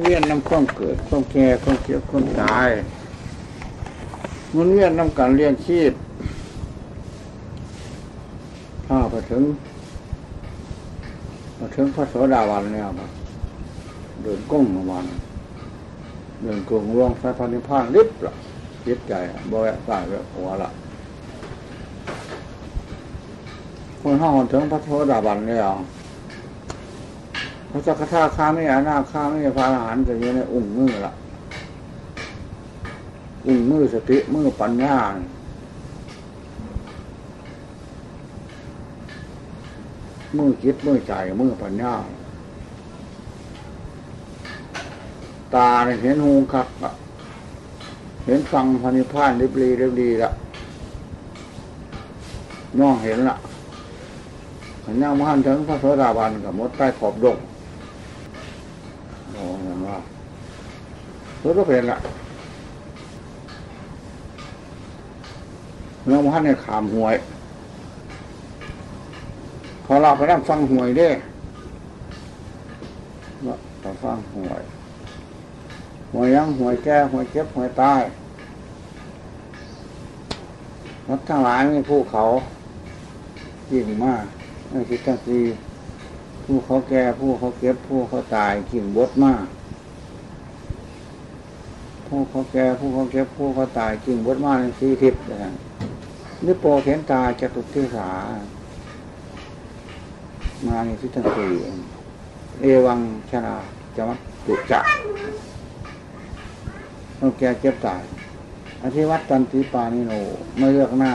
เวียนน้ำข้อมเกิดข้อมแก่ข้อมเก็บข้อมตายมันเวียนน้ำการเลี้ยงชีพถ้าไปถึงมาถึงพระโสดาวันเนี่ยครับเดินก้มประมาณเดินกลงร่วงพระพานิพพานริบละยึดใจบ่แวะตายแวะหัวละคนห้องถึงพระโสดาบันเนี่ย พระจักรท่าข้าไม่อานาข้าไม่พระอรหันต์จะอยู่ในอุ้งมือละอุ้งมือสติมือปัญญามือคิดมือใจมือปัญญาตาเนี่ยเห็นหูคักเห็นฟังพันิพานริบรีริบรีละน้องเห็นละขันย่างมันถึงพระโสดาบันกับมดใต้ขอบดงโอ้เห็นว่า รู้ก็เป็นละเมื่อมันเนี่ยขามหวย พอเราไปนั่งฟังหวยเด้เราไปฟังหวย หวยยังหวยแก้หวยเก็บหวยตายรัฐทั้งหลายมีผู้เขายิ่งมากไม่คิดตั้งทีผู้เขาแก่ผู้เขาเก็บผู้เขาตายกิ่งบดมาก ผู้เขาแก่ผู้เขาเก็บผู้เขาตายกิ่งบดมากในสี่ทิพย์นะนี่โปรเห็นตาจะตุที่ขามาในทิศทางสี่เอวังชนะจะมัดจุจะเราแก่เจ็บตายอธิวัตตันติปานิโนไม่เลือกหน้า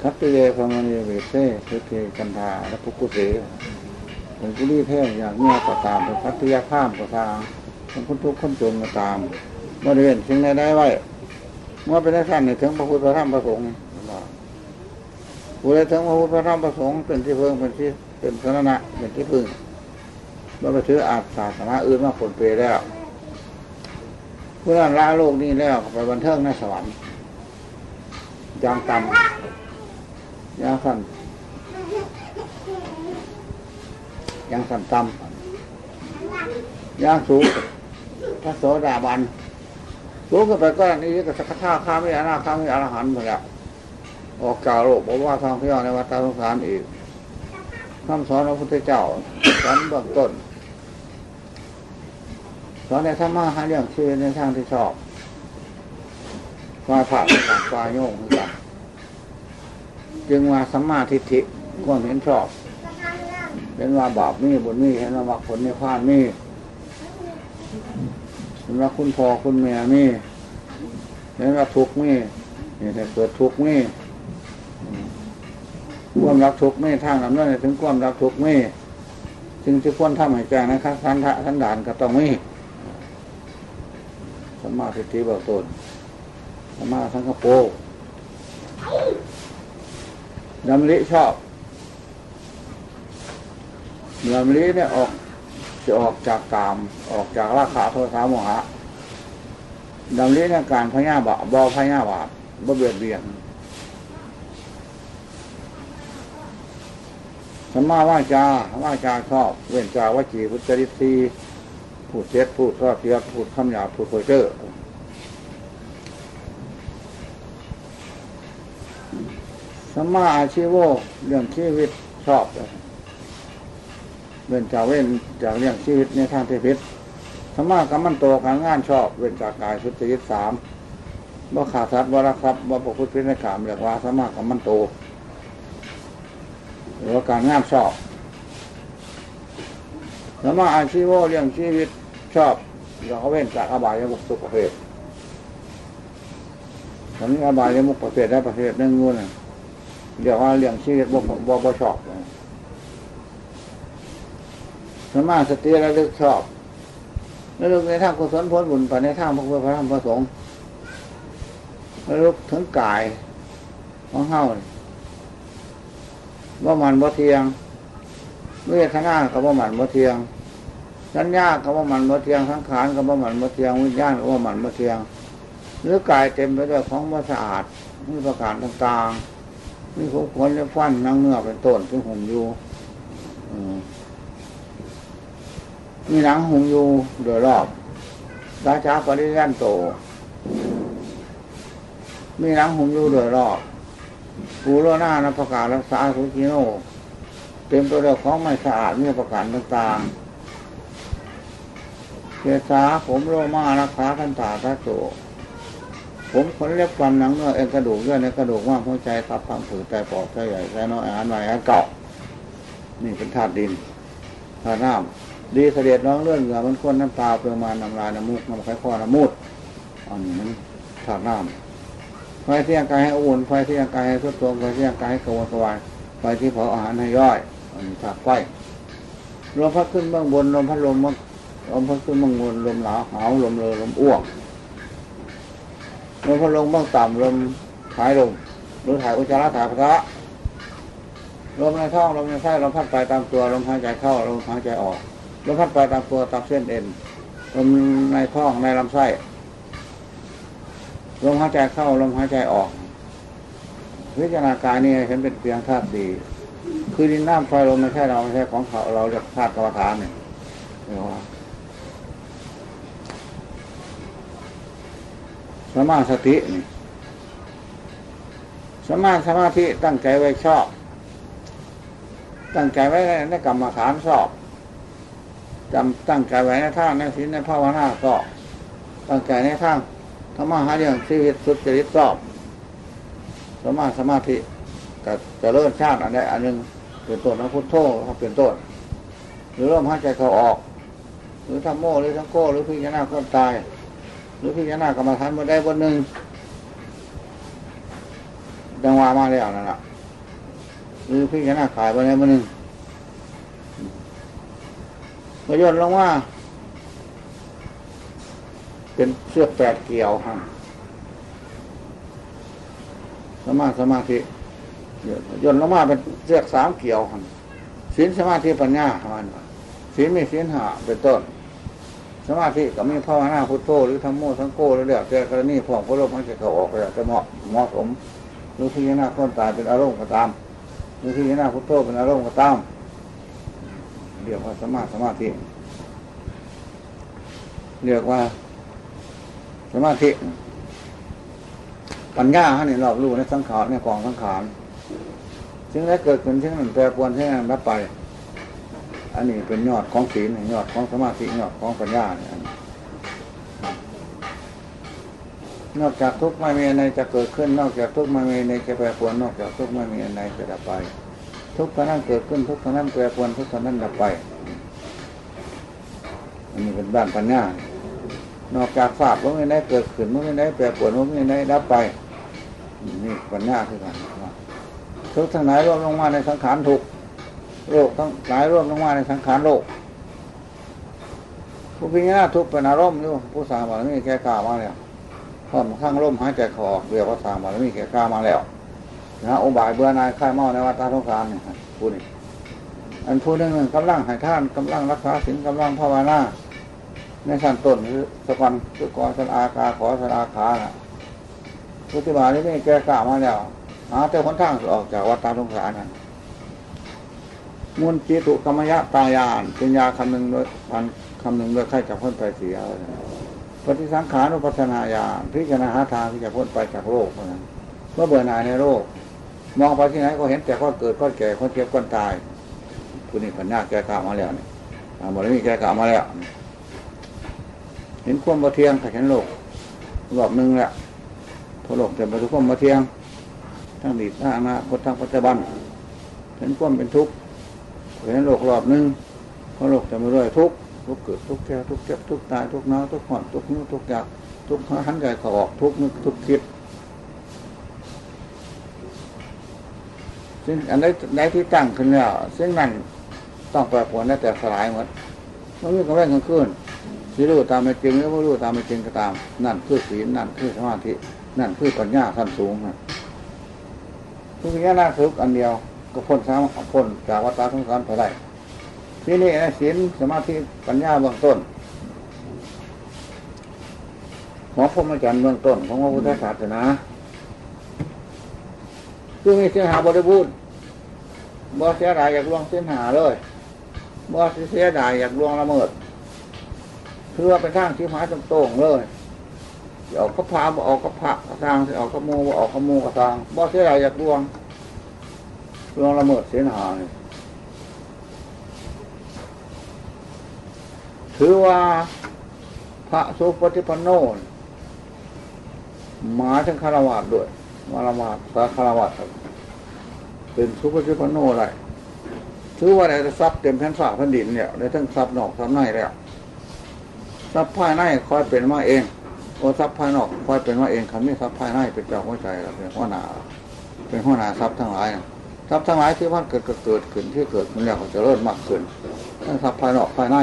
ทัตติเยพรมณีเวเซเทเทกันธาและพุกุเสเป็นกุลีเทพอย่ากเงียก็ตามเป็นพัทยาข้ามก็ตาม เป็นคนทุกข์คนจนก็ตามเมื่อเรียนสิ่งใดได้ไว้เมื่อเป็นนักสั้นถึงพระพุทธพระธรรมพระสงฆ์ผู้ใดถึงพระพุทธพระธรรมพระสงฆ์เป็นที่เพิ่งเป็นที่เป็นสนนะเป็นที่พึ่งเมื่อไปถืออาศาสนาอื่นมาผลเปรแล้วเพื่อนละโลกนี้แล้วไปบันเทิงในสวรรค์ยางต่ำยางสั้นยางสั้นต่ำยางสูง พระโสดาบันสูงขึ้นไปก็นี้ก็สักข้าข้าไม่อาณาข้าไม่อรหันต์หมดแล้วออกจากโลกบอกว่าทางพี่ในวัฏสงสารอีกคำสอนพระพุทธเจ้าสอนเบื้องต้นสอนในธรรมะหาเรื่องชื่อในทางที่ชอบควาผ่ากับควาโยงกันจึงว่าสัมมาทิฏฐิความเห็นชอบเห็นว่าบาปมีบุญมีเห็นว่าผลในความมี เห็นว่าคุณพ่อคุณแม่มีเห็นว่าทุกข์มีเห็นแต่เกิดทุกข์มีความรักทุกข์ไม่ทางลำนั้นถึงความรักทุกข์ไม่จึงจะควรทำให้แจ้งนะครับท่านท่านด่านก็ต้องมีสมมาทิฏฐิเบื้องต้นสมมาสังคโปดำริชอบดำริเนี่ยออก จะออกจากกาม ออกจากราคาโทสาโมหะดำริในการพญาบาบอพญาบาบ่เบียดเบียนสัมมาว่าจาว่าจาชอบ เว้นจาวจีพุทธริตีพูดเท็จพูดก็เทียบพูดคำหยาพูดเพ้อเจ้อสัมมาอาชีโวเรื่องชีวิตชอบเเว้นจากเว้นจากเรื่องชีวิตในทางเทพิษสมากัมมันโตการงานชอบเว้นจากกายสุจริตสามว่าขาดสัตว์ว่ารักทรัพย์ว่าประพฤติผิดในกามเรียกว่าสมากัมมันโตหรือว่าการงานชอบสมาอาชีวะเรื่องชีวิตชอบเราเขาเว้นจากอบายมุกสุประเภทตอนนี้อบายมุกประเภทได้ประเภทนึงงูน่ะเดี๋ยวว่าเรื่องชีวิตบ่บ่บ่ชอบ สมาสติระลึกชอบระลึกในทางกุศลผลบุญไปในทางพระพุทธพระธรรมพระสงฆ์ระลึกถึงกายของเฮาว่ามันบ่เทียงเวทนากับว่ามันบ่เทียงสัญญากับว่ามันบ่เทียงสังขารกับว่ามันบ่เทียงวิญญาณกับว่ามันบ่เทียง หรือกายเต็มไปด้วยของบ่สะอาดมีประการต่างๆมีขนขนและฟันนังเนื้อเป็นต้นซึ่งห่มอยู่ มีหนังหุงอยู่โดยรอบราชาปริยันโต มีหนังหุงอยู่โดยรอบปูโรหน้านประกาศรักษาสุกิโนเต็มตัวเดียของไม่สะอาดมีประการต่างๆเกษาผมโรมารักษาทันตาทัโตผมขนเล็บฟันหนังเนื้อเอ็นกระดูกเยื่อในกระดูกว่างหัวใจตับพังผืดไตปอดไตใหญ่ไตน้อยอาหารใหม่อาหารเก่านี่เป็นธาตุดินธาตุน้ำ ดีเสด็จน้องเลื่อนเหงื่อมันข้นน้ำตาเปลือมาน้ำลายน้ำมูกน้ำไข้ข้อน้ำมูดอันนี้มันธาตุน้ำไฟที่ร่างกายให้อุ่นไฟที่ร่างกายให้สุดตรงไฟที่ร่างกายให้กระวนกระวายไฟที่เผาอาหารให้ย่อยอันนี้ธาตุไฟลมพัดขึ้นเบื้องบนลมพัดลมลมพัดขึ้นเบื้องบนลมหนาวหาวลมเลอลมอ้วกลมพัดลมเบื้องต่ำลมถ่ายลมหรือถ่ายอุจจาระถ่ายปัสสาวะลมในท้องลมในไส้ลมพัดไปตามตัวลมหายใจเข้าลมหายใจออก ลมพัดไปตามตัวตามเส้นเอ็นลมในท้องในลำไส้ลมหายใจเข้าลมหายใจออกวิจารณากายนี่เห็นเป็นเพียงธาตุดี คือดินน้ำไฟลมไม่ใช่เราไม่ใช่ของเขาเราเรียกธาตุกรรมฐานเนี่ยเรียกว่าสมาสตินี่สมาสมาธิตั้งใจไว้ชอบ ตั้งใจไว้ในกรรมฐานสอบ จำตั้งใจไว้ในทางในศีลในภาวนาสอบตั้งใจในทางธรรมะหาเรื่องชีวิตสุจริตสอบสมาสมาธิแต่จะเริ่มชาติอันใดอันหนึ่งเป็นต้นนะพุทโธครับเป็นต้น หรือเริ่มหายใจเขาออก หรือทำโม่หรือทั้งโก้หรือพิจารณาคนตาย หรือพิจารณากรรมฐานบนได้บนหนึ่งจังหวะมาแล้วนั่นแหละหรือพิจารณาขายบนได้บนหนึ่ง มาย่นลงว่า เป็นเสื้อแปดเกี่ยวฮะสมาสมาธิย่นลงมาเป็นเสื้อสามเกี่ยวฮะศีลสมาธิปัญญามันศีลมีศีลหาเป็นต้น สมาธิก็มีภาวนาพุทโธหรือธรรมโมสังโฆหรือเดี๋ยวเจอกรณีพวกพระโลกมันจะเขาออกไปจะเหมาะเหมาะสมหรือพิจารณาคนตายเป็นอารมณ์ก็ตามหรือพิจารณาพุทโธเป็นอารมณ์ก็ตาม เรียกว่าสมาสมาธิเรียกว่า สมาธิปัญญาฮะนี่รอบรู้ในสังขารในกองสังขารซึ่งได้เกิดขึ้นซึ่งมันแปรปรวนซึ่งนั้นรับไป อันนี้เป็นยอดของศีลยอดของสมาธิยอดของปัญญาเนี่ยนอกจากทุกข์ไม่มีอะไรจะเกิดขึ้น นอกจากทุกข์ไม่มีอะไรจะแปรปรวนนอกจากทุกข์ไม่มีอะไรจะดับไป ทุกข์นั้นเกิดขึ้นทุกข์นั้นแปรปรวนทุกข์นั้นดับไป อันนี้เป็นด้านปัญญานอกจากฝาบว่าไม่ได้เกิดขึ้นว่าไม่ได้แปรปรวนว่าไม่ได้ดับไปนี่ปัญญาคือกันทุกข์ทั้งหลายรวมลงมาในสังขารทุกโลกทั้งหลายรวมลงมาในสังขารโลกผู้พิจารณาทุกข์เป็นอารมณ์อยู่ผู้สร้างบารมีแก่กล้ามาแล้วพร้อมข้างร่มหายใจคอเรียกว่าสร้างบารมีแก่กล้ามาแล้ว นะองค์บายเบื่อนายค่ายเมาในวัฏสงสารเนี่ยผู้นี้อันผู้หนึ่งกำลังให้ท่านกำลังรักษาศีลกำลังภาวนาในสั้นต้นคือสกอนคือกอสันอากาขอสันอาขาน่ะผู้ที่บาลีนี่แก่กล้ามาแล้วหาแต่หนทางออกจากวัฏสงสารนั้นมุนจิตุกรรมยะตายานเป็นยาคำหนึ่งโดยพันคำหนึ่งโดยใครจะพ้นไปเสียปฏิสังขานุปัฏนาญาพิจารณาหาทางที่จะพ้นไปจากโลกนั้นเมื่อเบื่อหน่ายในโลก มองไปที่ไหนก็เห็นแต่ข้อเกิดข้อแก่ข้อเจ็บข้อตายผู้นี้ปัญญาแก่กล่าวมาแล้วเนี่ยบริมีแก่กล่าวมาแล้ว เห็นความบ่เทียงเห็นโลกรอบหนึ่งแหละพอโลกจะมาทุกความบ่เทียง ทั้งดีทั้งอนาคตทั้งปัจจุบัน เห็นความเป็นทุกข์เห็นโลกรอบหนึ่งพระโลกจะมาด้วยทุกข์ทุกเกิดทุกแก่ทุกเจ็บทุกตายทุกน้าทุกหอนทุกนิ้วทุกอยากทุกหันใจขาออกทุกนึกทุกคิด ซึ่งอันใดใดที่ตั้งขึ้นแล้วซึ่งนั่นต้องแปรปรวนและแต่สลายหมดมันมีกระแว่งกลางคืนสิรู้ตามไม่จริงหรือไม่รู้ตามไม่จริงก็ตาม นั่นคือศีลนั่นคือสมาธินั่นคือปัญญาขั้นสูงนะทุกอย่างน่าทุกอันเดียวก็พ้นสามพ้นจากวัฏสงสารไปได้ที่นี่นะศีลสมาธิปัญญาเบื้องต้นของพรหมจรรย์เบื้องต้นของพระพุทธศาสนา คือมีเสียหาบริบูรณ์บ่เสียดายอยากลวงเส้นหาเลยบ่เสียดายอยากลวงละเมิดคือว่าเป็นทางที่หายตรงๆเลยออกก็พาบออกก็พระกระทางออกก็โมออกก็โมกระทางบ่เสียดายอยากดวงดวงละเมิดเสียหายถือว่าพระสุปฏิปันโนหมาทั้งคารวะด้วย มาละมาพระคารวะเป็นสุปฏิปโนอะไรถือว่าได้ทรัพย์เต็มแผ่นฝาแผ่นดินเนี่ยได้ทั้งทรัพย์นอกทรัพย์ในแล้วทรัพย์ภายในคอยเป็นมาเองโอทรัพย์ภายนอกคอยเป็นมาเองคำนี้ทรัพย์ภายในเป็นเจ้าหัวใจเป็นหัวหน้าเป็นหัวหน้าทรัพย์ทั้งหลายทรัพย์ทั้งหลายที่มันเกิดเกิดขึ้นที่เกิดมันแล้วก็จะเริ่มมากขึ้นทั้งทรัพย์ภายนอกภายใน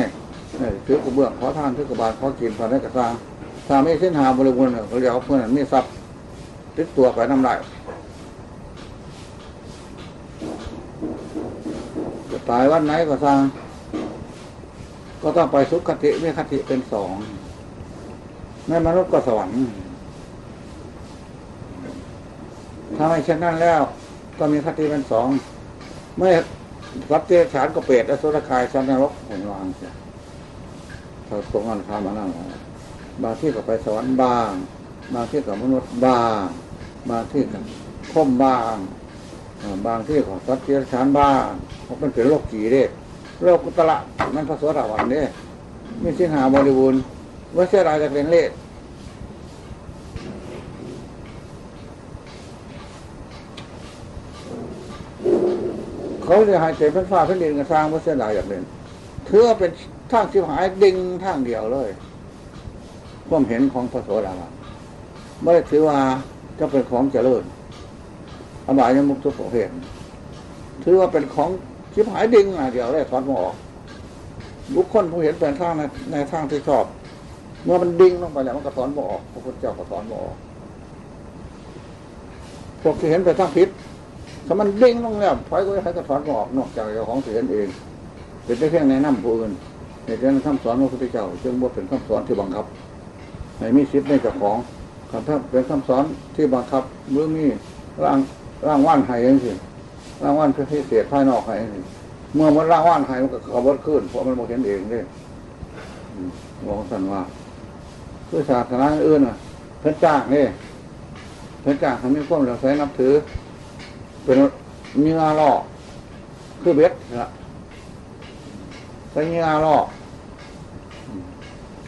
ถือกระเบื้องขอทานถือกระบาลขอกินภายในกระซังถ้าไม่เส้นหาบริบูรณ์เขาเรียกเพื่อนมีทรัพย์ ติดตัวไปน้ำได้จะตายวันไหนก็สร้าง ก็ต้องไปสุขคติไม่คติเป็นสองในมนุษย์ก็สวรรค์ถ้าไม่เช่นนั้นแล้ว ก็มีคติเป็นสองเมื่อรับเจฉานก็เปรตและสุรกายชั้นนรกผมวางเสียถ้าตรงกันข้ามมานั่งบางที่ก็ไปสวรรค์บ้าง บางที่กับมนุษย์บ้าง บางที่กับคมบางบางที่ของสัตว์เลี้ยฉานบ้างเพราะมันเป็นโรคกี่เด้โรคกุตละมันพระสวสดาวันเด้ไม่สิ้นหาบริบูรณ์ว่าเสียดายจะเป็นเลขเขาจะหายใจเป็นฟ้าเป็นดินกันสร้างว่าเสียดายอย่างเป็นเถือเป็นทางที่หายดิ่งทางเดียวเลยความเห็นของพระโสดาบันไม่ได้ถือว่า จะเป็นของเจริญอบายยมุกทุกประเภทถือว่าเป็นของชิบหายดิ่งอะเดี๋ยวได้ถอนมออกบุคคลผู้เห็นเป็นทางในในทางที่ชอบ เมื่อมันดิ่งลงไปแล้วมันก็ถอนมออกพระพุทธเจ้าก็ถอนมออกพวกที่เห็นเป็นทางผิดถ้ามันดิ่งลงแล้วไฟก็ให้ก็ถอนมออกนอกจากเจ้าของเห็นเอง เป็นได้เพียงในน้ำผู้อื่นเหตุนั้นคำสอนของพระพุทธเจ้าจึงว่าเป็นคำสอนที่บังคับให้มีสิทธิ์ในเจ้าของ คำถ้าเป็นคำสอนที่บังคับเมื่อมีร่างร่างว่านให้เองสิร่างว่านเพื่อที่เสียภายนอกให้เองเมื่อมันร่างว่านให้มันก็ขบวนขึ้นเพราะมันมองเห็นเองเลยบอกสันว่าเพื่อศาสนาอื่นอะเพื่อจ้างนี่เพื่อจ้างทำให้ความเราใช้นับถือ เป็นมีงาล่อคือเบ็ดละใช้มีงาล่อ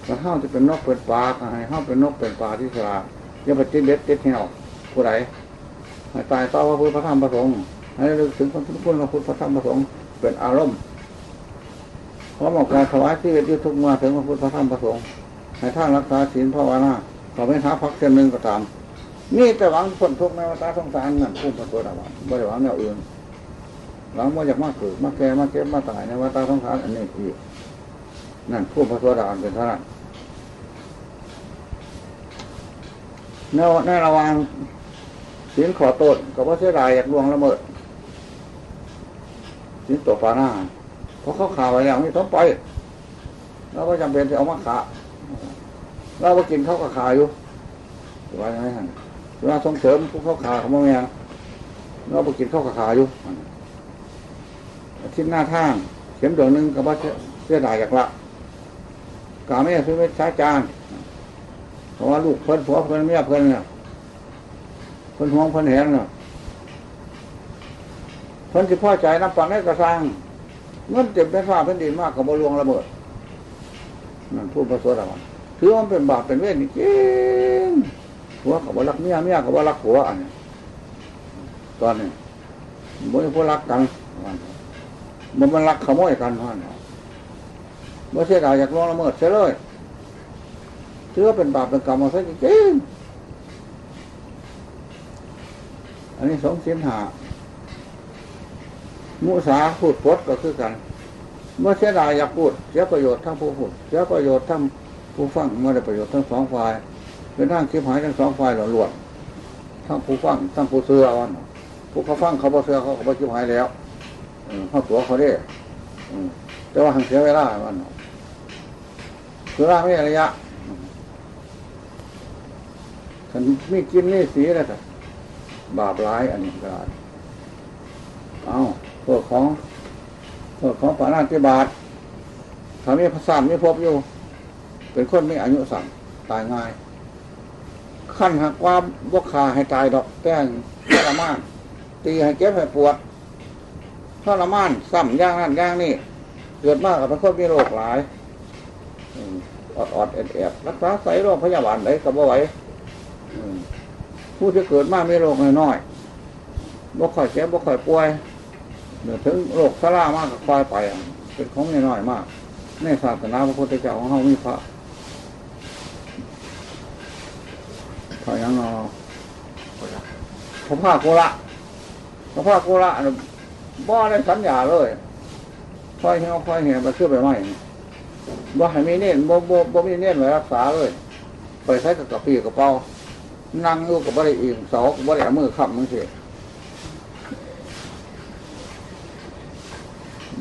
แล้วห้าจะเป็นนกเป็นปลาให้ห้าเป็นนกเป็นปลาที่สลาด อย่าไปติดเบ็ดติดเหี่ยวผู้ใดให้ตายต่อพระพุทธพระธรรมพระสงฆ์ให้ลึกถึงพระพุทธพระพุทธพระธรรมพระสงฆ์เป็นอารมณ์เพราะหมอกการถวายที่ยุทุกมาถึงพระพุทธพระธรรมพระสงฆ์ให้ท่านรักษาศีลภาวนาขอไม่ท้าพักเช่นหนึ่งก็ตามนี่แต่หวังผลทุกในวัฏสงสารนั่นพุ่มพระตัวดาวไม่ได้หวังแนวอื่นหวังว่าอยากมากเกิดมากแก่มากเก็บมากตายในวัฏสงสารอันนี้อีกนั่นพุ่มพระตัวดาวเป็นเท่านั้น ในในระหว่างสินขอต้นกับว่าเสียดายอยากลวงละเมิดสินตัวปาหน้าเพราะเขาขาไว้แล้วไม่ต้องไปล่อยเราก็จำเป็นจะเอามาขาเราไปกินเขาก็ขาอยู่ไว้ไหมฮะเราส่งเสริมพวกเขาขาเขาไม่ยังเราไปกินเขาก็ขาอยู่ทิศหน้าทางเข็มดวงหนึ่งกับว่าเสียดายอยากละกาไม่ซื้อไม่ใช้จาน เพราะว่าลูกเพิ่นผัวเพิ่นเมียเพิ่นเนี่ยเพิ่นห่วงเพิ่นเห็นเนี่ยเพิ่นที่พ่อใจน้ำปังให้กระซังเงินเต็มเป็นฟ้าเป็นดินมากกับบลวงระเบิดนั่นพูดประสดอะไรถือว่าเป็นบาปเป็นเวรจริงผัวกับบรักเมียเมียกับบรักผัวอันนี้ตอนนี้บ่ได้พวกรักกันมันมันรักขโมยกันพ่อนเมื่อเสียดายอยากลวงละเมิดเสียเลย ถือว่าเป็นบาปเป็นกรรมมาซะจริงอันนี้สองเสียนหามุสาพูดพดก็คือกัน เมื่อเสียดายอยากพูด เสียประโยชน์ทั้งผู้พูดเสียประโยชน์ทั้งผู้ฟังเมื่อได้ประโยชน์ทั้งสองฝ่ายเป็นร่างคิดหายทั้งสองฝ่ายหล่อหลวมทั้งผู้ฟังทั้งผู้เสือวันผู้เขาฟังเขาบอเสือเขาเขาคิดหายแล้วเขาตัวเขาได้แต่ว่าหังเสียเวลาวันคือร่าไม่ระยะ ฉันมีกินนี่สีอะไรแต่บาปร้ายอันนี้ก็เอาพวกของพวกของปานาติบาตถ้ามีพระสามมีพบอยู่ เป็นคนไม่อายุสั่งตายง่าย ขั้นหักควาบกขาให้ตายดอกแต้งทรมาน ตีให้เจ็บให้ปวดทรมานซ้ำย่างนั่นย่างนี่เกิดมากกับเป็นคนมีโรคหลายออดอดแอดแอดรักษาใส่โรคพยาบาลไหนก็บ่ไหว ผู้ที่เกิดมากมีโรคน้อยๆบ่ค่อยเจ็บบ่ค่อยป่วยเดี๋ยวถึงโรคสลามากก็คอยไปเป็นของน้อยๆมากในศาสนาพระพุทธเจ้าของเรามีพระพระยังเนาพระภาคโกละพระภาคโกละบ่ได้สัญญาเลยคอยเหี่ยวคอยเหี่ยวไปขึ้นไปไหมบ่ให้มีเน้นบ่บ่บ่มีเน้นไว้รักษาเลย ไปใช้กับกระปีกระเป๋า นั่งอยู่กับบ่ได้อิงเสากับบ่ได้เอมือขับมือเสีย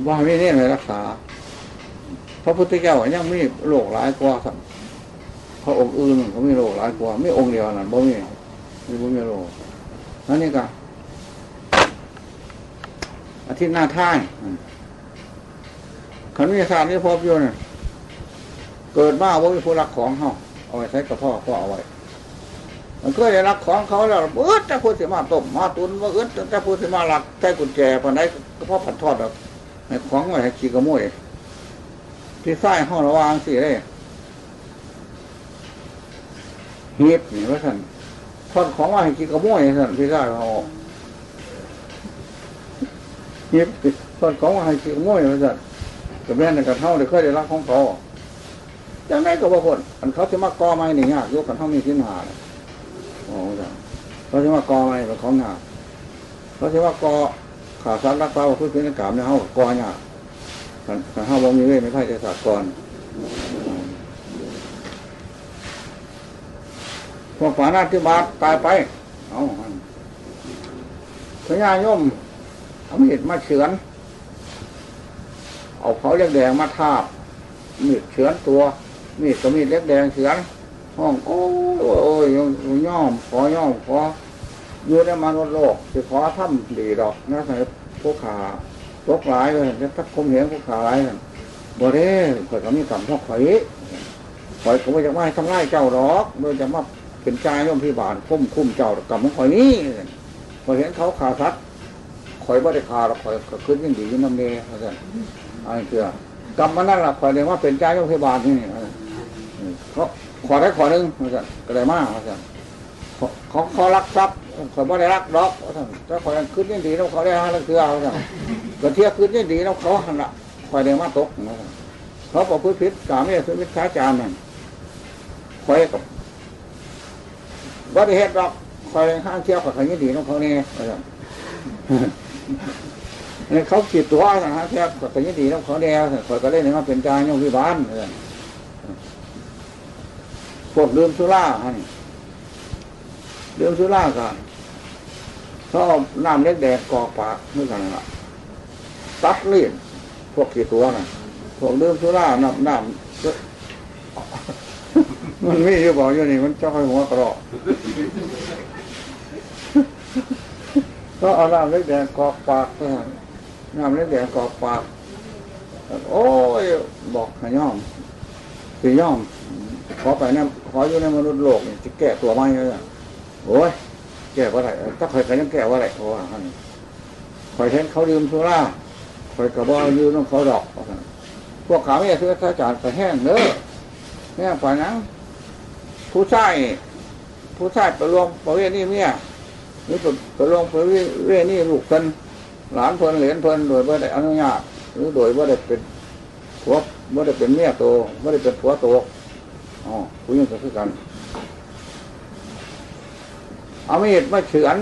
บ่ให้มีเน้นไว้รักษา พระพุทธเจ้ายังมีโรคหลายกว่าสัมพระองค์อื่นก็มีโรคหลายกว่าไม่องค์เดียวนั่นบ่มีมีบ่มีโรคนั่นนี่ก็อาทิตย์หน้าท่านขันวิทยาศาสตร์นี่พบอยู่เนี่ยเกิดมาว่ามีผู้รักของเขาเอาไว้ใช้กับพ่อพ่อเอาไว้ มันก็ได้รักของเขาแล้วเออแต่พูดสิมาต้มมาตุนว่าเออแต่พูดสิมาหลักใช้กุญแจปานไหนก็เพราะผัดทอดแบบให้ของไว้ให้ขี้กระมุยที่ใต้ห้องระวางสิได้เฮ็ดนี่ว่าท่านทอดของว่าให้กินกระโมยท่านที่ใต้เขาเฮ็ดทอดของว่าให้กินกระโมยว่าท่านกับแม่ในกระเท่าได้เคยได้รับของเขาจังไดก็บ่พ้นอันเขาจะมากอไม้นี่ยากยกกันเท่ามีทิ้นหาเนี่ย โอ้จ้ะเขาจะมากอไม้เป็นของหยากเขาจะว่ากอขาสัตว์รักเราพื้นพื้นกามเนี่ยเขาก็กอยากถ้าห้าวงมีเวทไม่ใช่จะสากกรพวกฝาหน้าที่บาทตายไป เอาพญายมเอามีดมาเฉือน เอาเขาเล็กแดงมาทาบมีดเฉือนตัว มีดกับมีดเล็กแดงเฉือน ห้องโอ้ยโอ้ยย่อมขอย่อมขออยู่ในมนุษย์โลกจะขอทำดีดอกนะสำหรับพวกขาตกหลายเลยจะทักคมเหงพวกขาหลายบ่ได้ข่อยก็มีกรรมพวกข่อยข่อยก็ไม่จะไม่ทำร้ายเจ้าหรอกโดยจะมาเป็นใจย่อมพิบาลคุ้มคุ้มเจ้ากรรมของข่อยนี้พอเห็นเขาขาสัตว์ข่อยบ่ได้ขาหรอกข่อยก็ขึ้นยิ่งดียิ่งน้ำเนยเขาจะอะไรเชื่อกรรมมันนั่นแหละข่อยเรียกว่าเป็นใจย่อมพิบาลนี่เขา ขอได้ขอหนึ่งเขาจะก็ได้มากเขาจะเขาเขารักทรัพย์ข่อยบ่ได้รักดอกถ้าขอขึ้นยิ่งดีแล้วเขาได้ห้าเทือเขาจะก็เที่ยคืนนี่ดีแล้วเขาหันละคอยเดินมาตกนะครับเขาบอกพื้นพิษกาไม่ซื้อวิชาจามนั่นคอยกับวัดเหตุหรอกคอยห้างเที่ยวกับใครนี่ดีแล้วเขาเนี่ยนะครับนี่เขาขีดตัวนะฮะเที่ยวกับใครนี่ดีแล้วเขาเนี่ยคอยก็เล่นมาเป็นการยงวิบาลนะครับ พวกลืมสุราฮะนี่ลืมสุรากันเขาเอาน้ำเล็กแดงกอกปากเมื่อกันละตัดเลี่ยนพวกกี่ตัวน่ะพวกเดิมสุราน้ำน้ำมันไม่อยู่บอกอยู่นี่มันจะคอยหัวกระรอกก็เอาน้ำเล็กแดงกอกปากเท่านั้นน้ำเล็กแดงกอกปาก โอ้ยบอกให้ย่อมสีย่อม ขอไปเนี่ยขออยู่ในมนุษย์โลกจะแก้ตัวไม่เลยโอ้ยแก้ว่าไรถ้าใครก็ยังแก้ว่าไรเพราะว่าท่านคอยเห็นเขาดื่มสุราคอยกระบอกยืนน้องเขาดอก พวกขาไม่ซื้อข้าจานไปแห้งเด้อแห้งไปนังผู้ชายผู้ชายไปรวมประเวณีเมียนี่ไปรวมประเวณีลูกเพิ่นหลานเพิ่นเหรียญเพิ่นโดยว่าได้อนุญาตหรือโดยว่าได้เป็นผัวว่าได้เป็นเมียโตว่าได้เป็นผัวโต อ๋อผู้หญิงก็คือกัน เอามีดมาเฉือน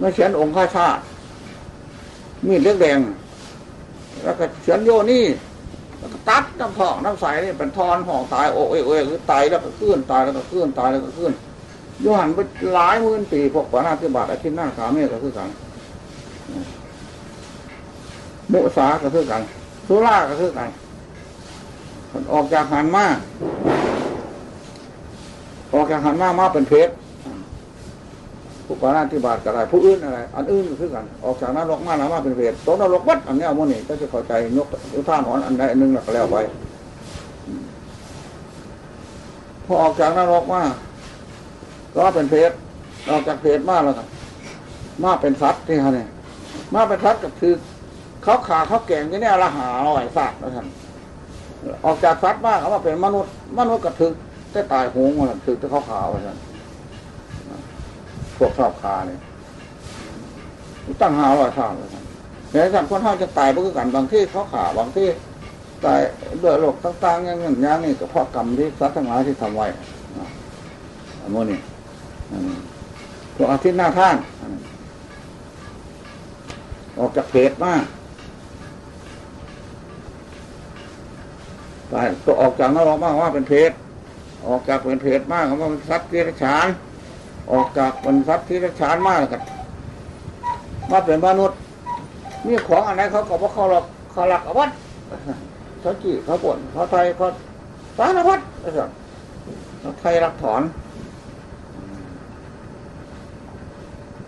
มาเฉือนองค์ข้าชาติมีดเล็กแดง แล้วก็เฉือนโยนี่แล้วก็ตัดน้ำทองน้ำใสนี่เป็นทอนห่องตายโอ้ยโอ้ยคือตายแล้วก็เคลื่อนตายแล้วก็เคลื่อนตายแล้วก็เคลื่อนโยหันไปหลายหมื่นปีพวกปานาธิบาตอาทิตย์หน้าขาเมฆก็คือกันมุสาก็คือกันสุราก็คือกัน ออกจากหันมาออกจากหันมามาเป็นเพชรผู้ปานาธิบาตก็ได้ผู้อื่นอะไร อันอื่นก็คือกัน ออกจากนรกมาแล้วมาเป็นเพชรตกนรกวัดอันนี้เอาโมนี่ก็จะเข้าใจยกท่านหอนอันใดอันหนึ่งแล้วก็แล้วไปพอออกจากนรกมาก็เป็นเพศออกจากเพศมาแล้วครับมาเป็นสัตว์ที่เขาเนี่ยมาเป็นสัตว์ก็คือเขาขาเขาแก่งที่เนี่ยละหาอร่อยสัตว์นะท่าน ออกจากสัตว์มาเขามาเป็นมนุษย์ มนุษย์ก็ถึกได้ตายโหงมาถึกที่เขาขาวท่นพวกชอบคาเนี่ยตั้งหาอร่อยสัตว์เลานแต่สัตว์คนห้าจะตายเพราะกันบางที่เขาขาบางที่ตายด้วยโรคต่างๆอย่างนั้นอย่างนี้ก็เพราะกรรมที่สัตว์ทั้งหลายที่ทำไว้อันนี้พวกอาทิตย์หน้าท่าน ออกจากเพจมาตายตัวออกจากนรกมากว่าเป็นเพศออกจากเป็นเพศมากเขาว่าเป็นสัตว์ที่รฉาน ออกจากเป็นสัตว์ที่รฉานมากกันมาเป็นมนุษย์มีของอันไหนเขาก็บอกเขาหลอกเขาหลักอวัตเขาจีเขาปนเขาไทยเขาสารพัดเขาไทยรักถอน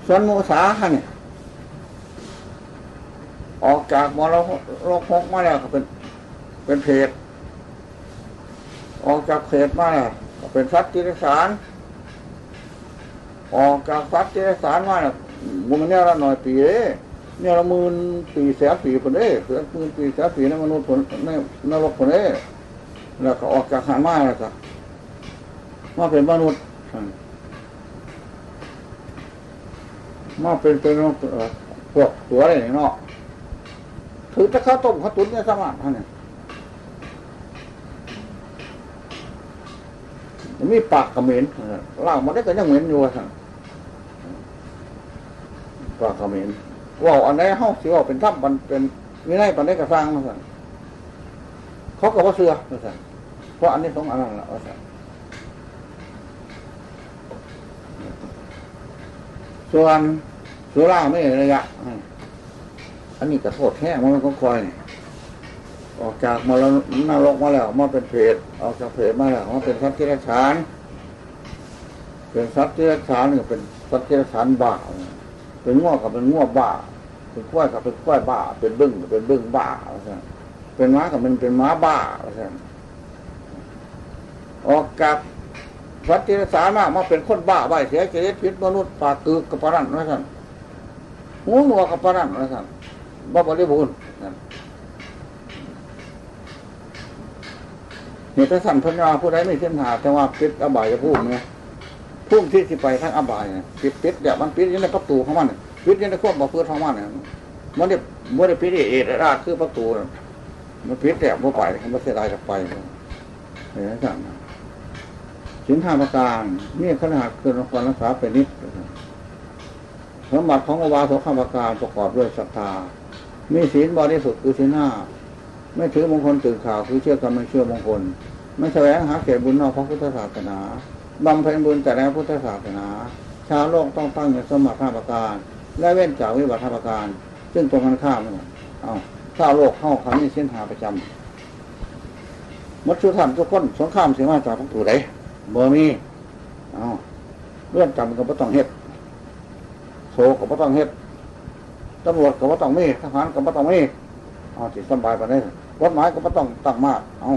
ส่วนมูสาเนี่ยออกจากมรโลกหกมาแล้วก็เป็น เป็นเพศ ออกจากเพศมาแล้วก็เป็นสัตว์จิรสารออกจากสัตว์จิรสารมาเนี่ยมันเนี่ยละหน่อยปีเอ้เนี่ยละหมื่นปีแสนปีคนเอ้เสือหมื่นปีแสนปีในมนุษย์คนในนรกคนเอ้แล้วก็ออกจากหานมาแล้วก็มาเป็นมนุษย์มาเป็นเป็นพวกตัวอะไรเนาะถือถ้าข้าต้มข้าตุ๋นเนี่ยสมาร์ทท่านเนี่ย มีปากกระเหม็นล่างมันได้ก็ยังเหม็นอยู่ท่านปากกระเหม็นว่าอันไหนห้องสิว่าเป็นถ้ำมันเป็นวินัยปันได้กระซังมาสั่นเขาก็ว่าเสือมาสั่นเพราะอันนี้สองอันนั้นแหละมาสั่นส่วนสุราไม่ระยะ อันนี้กระโทษแห้งมันก็คอยนี่ ออกจากมาแล้วนรกมาแล้วมาเป็นเพศออกจากเพศมาแล้วมาเป็นสัตว์ที่รัชาเป็นสัตว์ที่รัชานนี่เป็นสัตว์ที่รัชาบ้าเป็นง้อกับเป็นง้อบ้า เป็นกล้วยกับเป็นกล้วยบ้า เป็นบึ้งกับเป็นบึ้งบ้าเป็นม้ากับเป็นเป็นม้าบ้าออกจากสัตว์ที่รัชานมามาเป็นคนบ้าใบเสียเกิดพิษมนุษย์ปากกึกกับปรันนะท่านหูหนวกกับปรันนะท่านบ่บริบูรณ์ เหตุสันพัญญาผู้ใดไม่เส้นหาแต่ว่าปิดอบายจะพุ่มไงพุ่มที่ที่ไปทั้งอบายเนี่ยปิดปิดเดี๋ยวมันปิดยังในประตูของมันปิดยังในควบบ่เพื่อของมันเนี่ยมันเดี๋ยวมันเดี๋ยวปิดเอเราคือประตูมันปิดแต่บ่ไปมันเสียดายจะไปเห็นไหมสั่งสินห้าประการนี่ขนาดเกินควรรักษาเป็นนิดสมบัติของอวาสข้าประการประกอบด้วยศรัทธามีศีลบริสุทธิ์คือศีลห้า ไม่ถือมงคลตื่นข่าวคือเชื่อกันไม่เชื่อมงคล ไม่แสวงหาเกศบุญนอกพระพุทธศาสนาบำเพ็ญบุญแต่แล้วพุทธศาสนา ชาวโลกต้องตั้งในสมบัติห้าประการ และเว้นจากวิบัติห้าประการ ซึ่งตรงกันข้ามนั่เอาชาวโลกเข้าคำนี้เส้นหาประจำมัดชุท่านทุกคนสงครามเสียมาจากทั้งถูไดเบอร์มีเอาเลื่อนจำก็ไม่ต้องเฮ็ดโศก็ไม่ต้องเฮ็ดตำรวจก็ไม่ต้องมีทหารก็ไม่ต้องมีเอาจิตสบายไปได้ กฎหมายก็ไม่ต้องตั้งมากเอา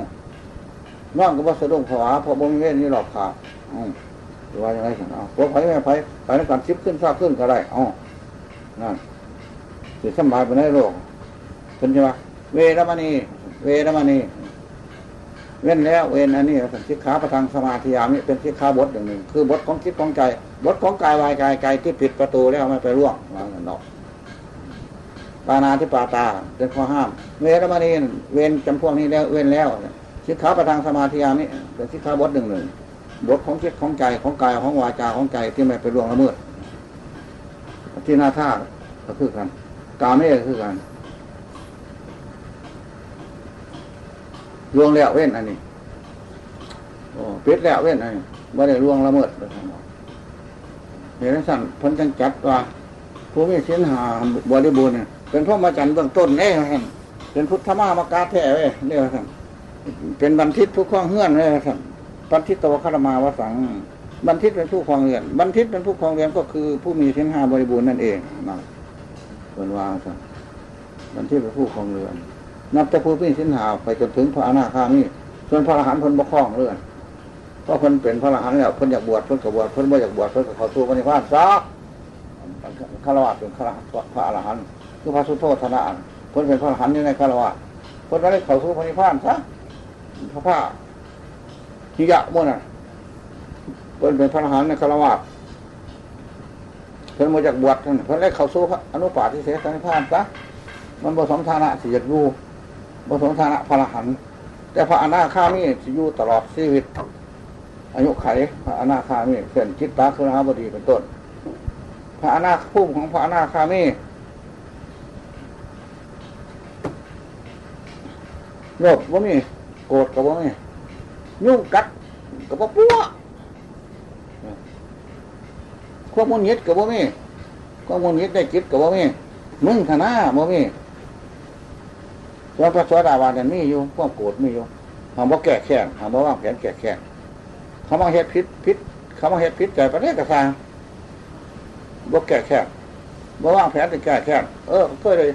น้องก็ว่าสะดุ้งผวาพอบงเวทนี่หลอกขาดเอหรือว่าอย่างไรสังเอาพวกไผ่ไม่ไผ่ไผ่ในการชิปขึ้นซากขึ้นก็ได้เอานั่นจิตสบายไปได้โลกเป็นใช่ไหมเวรมณีเวรมณีเว้นแล้วเว้นอันนี้เป็นสิกขาประทางสมาธิยามิเป็นสิกขาบทอย่างหนึ่งคือบทของคิดของใจบทของกายวายกายกายที่ผิดประตูแล้วไม่ไปร่วงวางกันดอก ปานาที่ปาตาเป็นข้อห้าม เวรมณีเว้นจำพวกนี้แล้วเว้นแล้วสิกขาประทางสมาธิยามิเป็นสิกขาบทหนึ่งหนึ่งบทของคิดของใจของกายของวาจาของใจที่ไม่ไปร่วงละเมิดที่หน้าท่าก็คือกันกาไม่ก็คือกันล่วงแล้วเว้นอันนี้โอ้ปิดแล้วเว้นอันนี้ไม่ได้ล่วงละเมิดเห็นสั่นพ้นจังจัดว่าผู้มีสินหาบริบูรณ์เนี่ย เป็นพ่อมาจันเบื้องต้นเอ้ท่านเป็นพุทธมามากาแท้เว้ยเนี่ยท่านเป็นบันทิตผู้คล้องเฮือนเลยท่านบันทิตตวคารมาวสัง บันทิตเป็นผู้คลองเรือน บันทิตเป็นผู้คลองเรือนก็คือผู้มีสินหาบริบูรณ์นั่นเองนะเป็นวางท่านบันทิตเป็นผู้คลองเรือน นับแต่ผู้มีสินหาไปจนถึงพระอนาคามีส่วนพระอรหันต์พิ่นบ่คล้องเรืองเพราะเพิ่นเป็นพระอรหันต์แล้วเพิ่นอยากบวชเพิ่นก็บบวชเพิ่นบ่อยากบวชเพิ่นก็เขาสู่พระนิพพานซะฆราวาสเป็นพระอรหันต์ คือพระสุโธธนะเพิ่นเป็นพระรหันต์อยู่ในฆรวาสเพิ่นก็ได้เข้าสู่พระนิพพานซะพระพระทิยะมุ่นน่ะเพิ่นเป็นพระรหันในฆรวาสเพิ่นมาจากบวชเพิ่นได้เข้าสู่พระอนุปาทิเสสนิพพานซะมันบ่สมฐานะสิอยากอยู่บ่สมฐานะพระรหันแต่พระอนาคามีสิอยู่ตลอดชีวิต อายุไขพระอนาคามีเช่นจิตตาคือราบดีเป็นต้น พระอนาคภูมิของพระอนาคามี โลภว่ามีโกรธกับว่ามียุ่งกัดกับว่าปั้วความมุนยิดกับว่ามีความมุนยิดได้จิตกับว่ามีมึงธนาว่มีส่วนพระสวัสดาบาลเนี่ยมีอยู่ความโกรธมีอยู่หามว่าแก่แค้นหามว่าว่างแผนแก่แค้นเขามาเฮ็ดพิษพิษเขามาเฮ็ดพิษใจประเทศกระซางบ่แก่แค้นบ่ว่างแผนจะแก่แค้นเออเพื่อเลย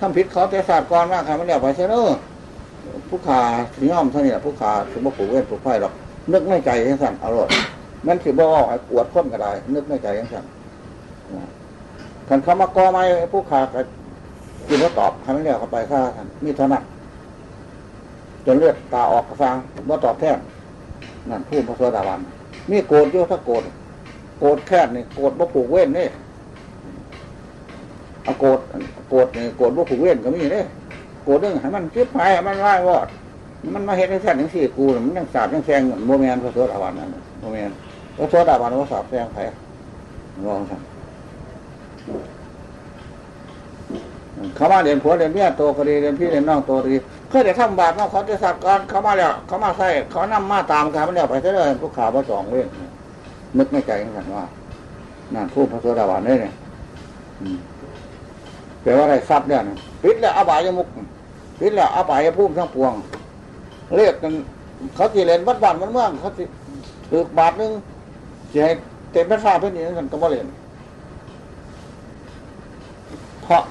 ทำพิษเขาแต่ศาสตร์ก่อนมากค่ะมันเดี๋ยวไปเสนอ ผู้ขาถึงย่อมเท่านี้แหละผู้ขาถึงบ่ผูกเวทผูกไฟหรอกนึกในใจยังสั่นอร่อยมันถือบ่อกไอ้ปวดข้นก็ได้นึกในใจยังสั่นขันเขามากอไม้ผู้ขาก็กินแล้วตอบให้มันเรียกเข้าไปฆ่าท่านมีเท่านั้นจนเลือดตาออกกระซังว่าตอบแทนนั่นพูดพระโสดาบันมีโกรธอยู่ถ้าโกรธโกรธแค่นี่โกรธบ่ผูกเว้นนี่เอาโกรธโกรธนี่โกรธบ่ผูกเว้นก็มีนี่ กรธเรื่องให้มันคิดไปให้มันไล่วอด มันมาเห็นในแท่นทั้งสี่กูมันยังสาบยังแซงโมเมนพระโสดาบันนั่นโมเมนพระโสดาบันว่าสาบแซงใครลองสั่เขามาเรียนผัวเรียนเมียโตก็ดีเรียนพี่เรียนน้องโตก็ดีเคยได้ทำบาปมาเขาจะสัตว์ก่อนเขามาแล้ว เขามาใส่เขานำมาตามกันมันแล้วไปเรื่อยพวกขาพระสองเว้นนึกในใจกันว่านั่นพูดพระโสดาบันได้เนี่ยแปลว่าอะไรทรัพย์เนี่ยพิษแล้วอบายมุก พิษแล้วอาบายพุ่มทั้งปวง เรียกกัน เขาจีเรียนวัดบ้านมันเมือง เขาจีถือบาทนึงจะให้เต็มเป็นฟ้าเป็นอย่างนั้นก็บ่เรียนเพราะ